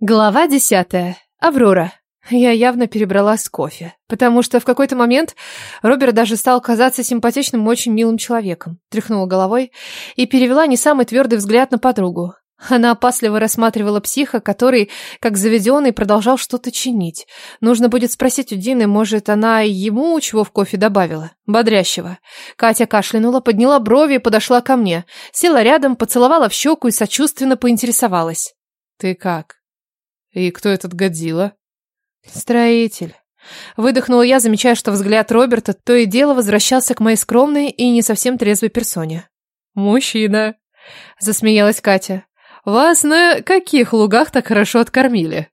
Глава десятая. Аврора. Я явно перебрала с кофе, потому что в какой-то момент Роберт даже стал казаться симпатичным, очень милым человеком. Тряхнула головой и перевела не самый твердый взгляд на подругу. Она опасливо рассматривала психа, который, как заведенный, продолжал что-то чинить. Нужно будет спросить у Дины, может, она ему чего в кофе добавила? Бодрящего. Катя кашлянула, подняла брови и подошла ко мне. Села рядом, поцеловала в щеку и сочувственно поинтересовалась. «Ты как?» «И кто этот Годзилла?» «Строитель». Выдохнула я, замечая, что взгляд Роберта то и дело возвращался к моей скромной и не совсем трезвой персоне. «Мужчина», — засмеялась Катя. «Вас на каких лугах так хорошо откормили?»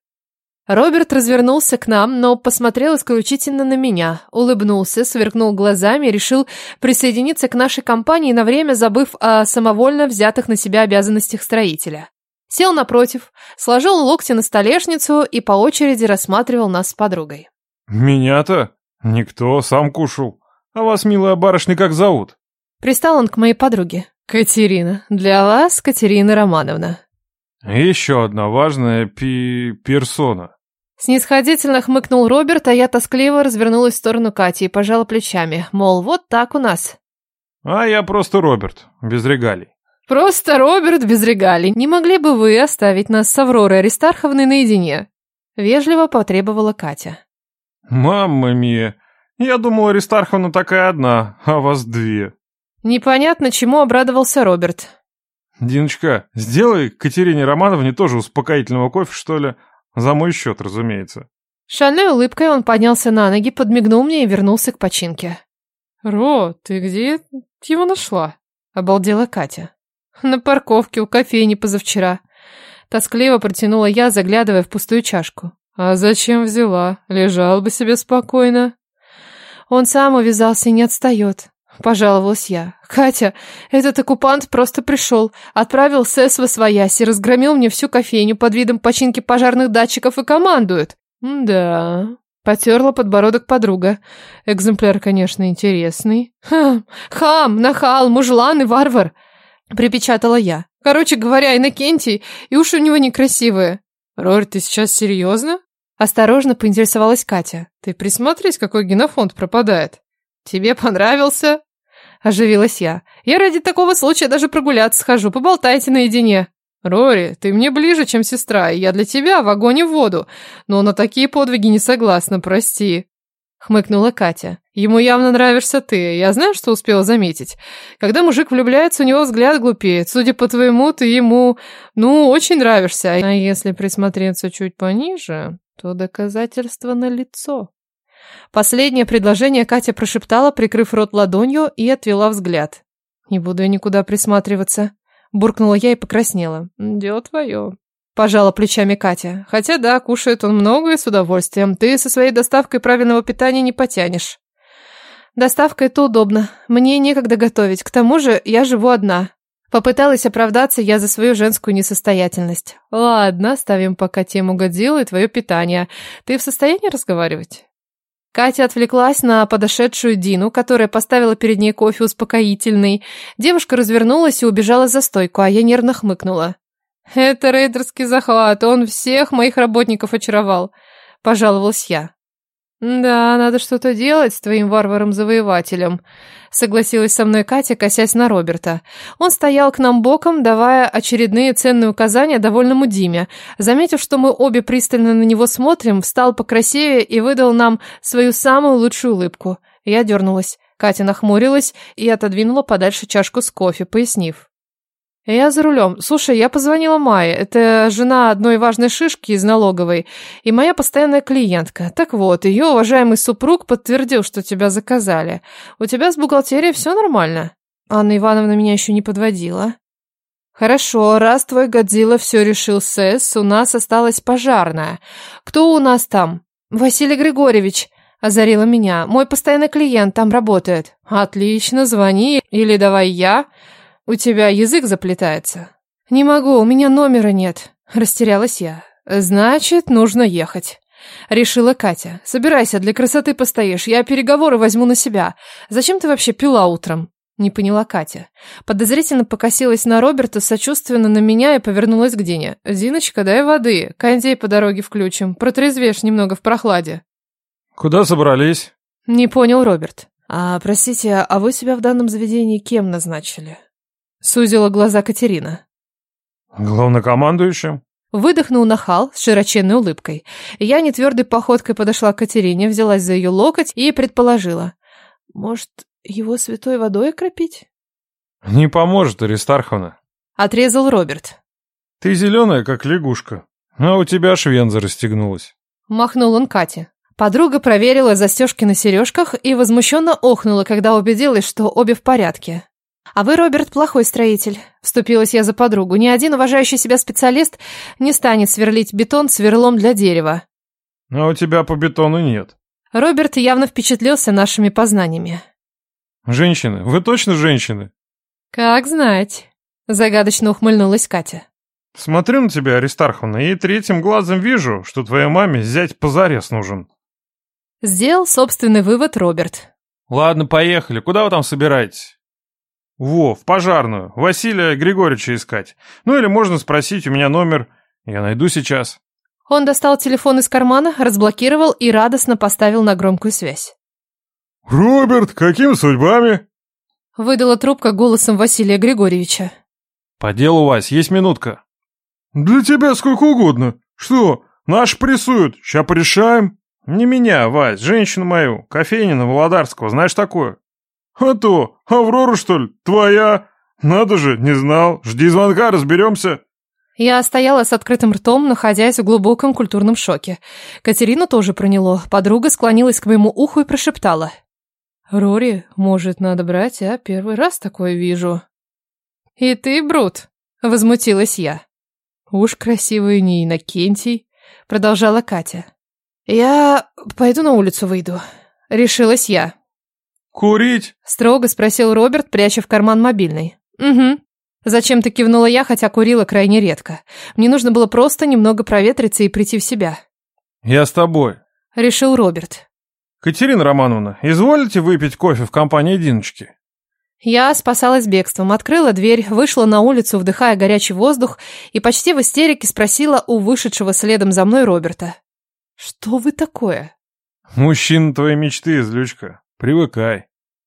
Роберт развернулся к нам, но посмотрел исключительно на меня, улыбнулся, сверкнул глазами и решил присоединиться к нашей компании на время, забыв о самовольно взятых на себя обязанностях строителя. Сел напротив, сложил локти на столешницу и по очереди рассматривал нас с подругой. «Меня-то? Никто, сам кушал. А вас, милая барышня, как зовут?» Пристал он к моей подруге. «Катерина. Для вас, Катерина Романовна». «Еще одна важная пи... персона». Снисходительно хмыкнул Роберт, а я тоскливо развернулась в сторону Кати и пожала плечами, мол, вот так у нас. «А я просто Роберт, без регалий». Просто Роберт без регалий. Не могли бы вы оставить нас с Авророй Аристарховной наедине? Вежливо потребовала Катя. Мамма мия, я думал, Аристарховна такая одна, а вас две. Непонятно, чему обрадовался Роберт. Диночка, сделай Катерине Романовне тоже успокоительного кофе, что ли? За мой счет, разумеется. Шальной улыбкой он поднялся на ноги, подмигнул мне и вернулся к починке. «Ро, ты где его нашла?» — обалдела Катя. На парковке у кофейни позавчера. Тоскливо протянула я, заглядывая в пустую чашку. А зачем взяла? Лежал бы себе спокойно. Он сам увязался и не отстает. Пожаловалась я. Катя, этот оккупант просто пришел, отправил СЭС в Освоясь и разгромил мне всю кофейню под видом починки пожарных датчиков и командует. Да, потерла подбородок подруга. Экземпляр, конечно, интересный. Ха, хам, нахал, мужлан и варвар. Припечатала я. Короче говоря, Иннокентий, и уши у него некрасивые. Рорь, ты сейчас серьезно? Осторожно поинтересовалась Катя. Ты присмотрись, какой генофонд пропадает. Тебе понравился? Оживилась я. Я ради такого случая даже прогуляться схожу, поболтайте наедине. Рори, ты мне ближе, чем сестра, и я для тебя в огонь и в воду. Но на такие подвиги не согласна, прости хмыкнула Катя. Ему явно нравишься ты. Я знаю, что успела заметить. Когда мужик влюбляется, у него взгляд глупеет. Судя по твоему, ты ему, ну, очень нравишься. А если присмотреться чуть пониже, то доказательство налицо. Последнее предложение Катя прошептала, прикрыв рот ладонью, и отвела взгляд. «Не буду я никуда присматриваться», — буркнула я и покраснела. «Дело твое». Пожала плечами Катя. Хотя да, кушает он много и с удовольствием. Ты со своей доставкой правильного питания не потянешь. Доставка это удобно. Мне некогда готовить. К тому же я живу одна. Попыталась оправдаться я за свою женскую несостоятельность. Ладно, ставим пока тему Годзиллы и твое питание. Ты в состоянии разговаривать? Катя отвлеклась на подошедшую Дину, которая поставила перед ней кофе успокоительный. Девушка развернулась и убежала за стойку, а я нервно хмыкнула. «Это рейдерский захват, он всех моих работников очаровал», — пожаловалась я. «Да, надо что-то делать с твоим варваром-завоевателем», — согласилась со мной Катя, косясь на Роберта. Он стоял к нам боком, давая очередные ценные указания довольному Диме. Заметив, что мы обе пристально на него смотрим, встал покрасивее и выдал нам свою самую лучшую улыбку. Я дернулась. Катя нахмурилась и отодвинула подальше чашку с кофе, пояснив. «Я за рулем. Слушай, я позвонила Майе. Это жена одной важной шишки из налоговой и моя постоянная клиентка. Так вот, ее уважаемый супруг подтвердил, что тебя заказали. У тебя с бухгалтерией все нормально?» Анна Ивановна меня еще не подводила. «Хорошо, раз твой Годзилла все решил СЭС, у нас осталась пожарная. Кто у нас там?» «Василий Григорьевич», — озарила меня. «Мой постоянный клиент там работает». «Отлично, звони, или давай я...» У тебя язык заплетается. Не могу, у меня номера нет. Растерялась я. Значит, нужно ехать. Решила Катя. Собирайся, для красоты постоишь. Я переговоры возьму на себя. Зачем ты вообще пила утром? Не поняла Катя. Подозрительно покосилась на Роберта, сочувственно на меня и повернулась к Дине. «Зиночка, дай воды. Кондей по дороге включим. Протрезвешь немного в прохладе». «Куда собрались?» Не понял Роберт. «А, простите, а вы себя в данном заведении кем назначили?» Сузила глаза Катерина. «Главнокомандующим». Выдохнул нахал с широченной улыбкой. Я нетвердой походкой подошла к Катерине, взялась за ее локоть и предположила. «Может, его святой водой окропить? Не поможет, Аристарховна. Отрезал Роберт. Ты зеленая, как лягушка. А у тебя аж венза расстегнулась. Махнул он Кате. Подруга проверила застежки на сережках и возмущенно охнула, когда убедилась, что обе в порядке. «А вы, Роберт, плохой строитель», — вступилась я за подругу. «Ни один уважающий себя специалист не станет сверлить бетон сверлом для дерева». «А у тебя по бетону нет». Роберт явно впечатлился нашими познаниями. Женщины, вы точно женщины? Как знать. Загадочно ухмыльнулась Катя. Смотрю на тебя, Аристарховна, и третьим глазом вижу, что твоей маме зять позарез нужен. Сделал собственный вывод Роберт. Ладно, поехали. Куда вы там собираетесь? Во, в пожарную. Василия Григорьевича искать. Ну или можно спросить, у меня номер. Я найду сейчас. Он достал телефон из кармана, разблокировал и радостно поставил на громкую связь. «Роберт, какими судьбами?» Выдала трубка голосом Василия Григорьевича. «По делу, Вась, есть минутка». «Для тебя сколько угодно. Что, наш прессуют, ща порешаем?» «Не меня, Вась, женщину мою, Кофейнина Володарского, знаешь такое?» «А то, Аврора, что ли, твоя? Надо же, не знал. Жди звонка, разберемся». Я стояла с открытым ртом, находясь в глубоком культурном шоке. Катерину тоже проняло. Подруга склонилась к моему уху и прошептала. Рори, может, надо брать, а первый раз такое вижу. И ты, Брут, возмутилась я. Уж красивый не Иннокентий, продолжала Катя. Я пойду на улицу выйду, решилась я. Курить? Строго спросил Роберт, пряча в карман мобильный. Угу. Зачем-то кивнула я, хотя курила крайне редко. Мне нужно было просто немного проветриться и прийти в себя. Я с тобой, решил Роберт. «Катерина Романовна, изволите выпить кофе в компании Диночки?» Я спасалась бегством, открыла дверь, вышла на улицу, вдыхая горячий воздух, и почти в истерике спросила у вышедшего следом за мной Роберта. «Что вы такое?» «Мужчина твоей мечты, злючка. Привыкай».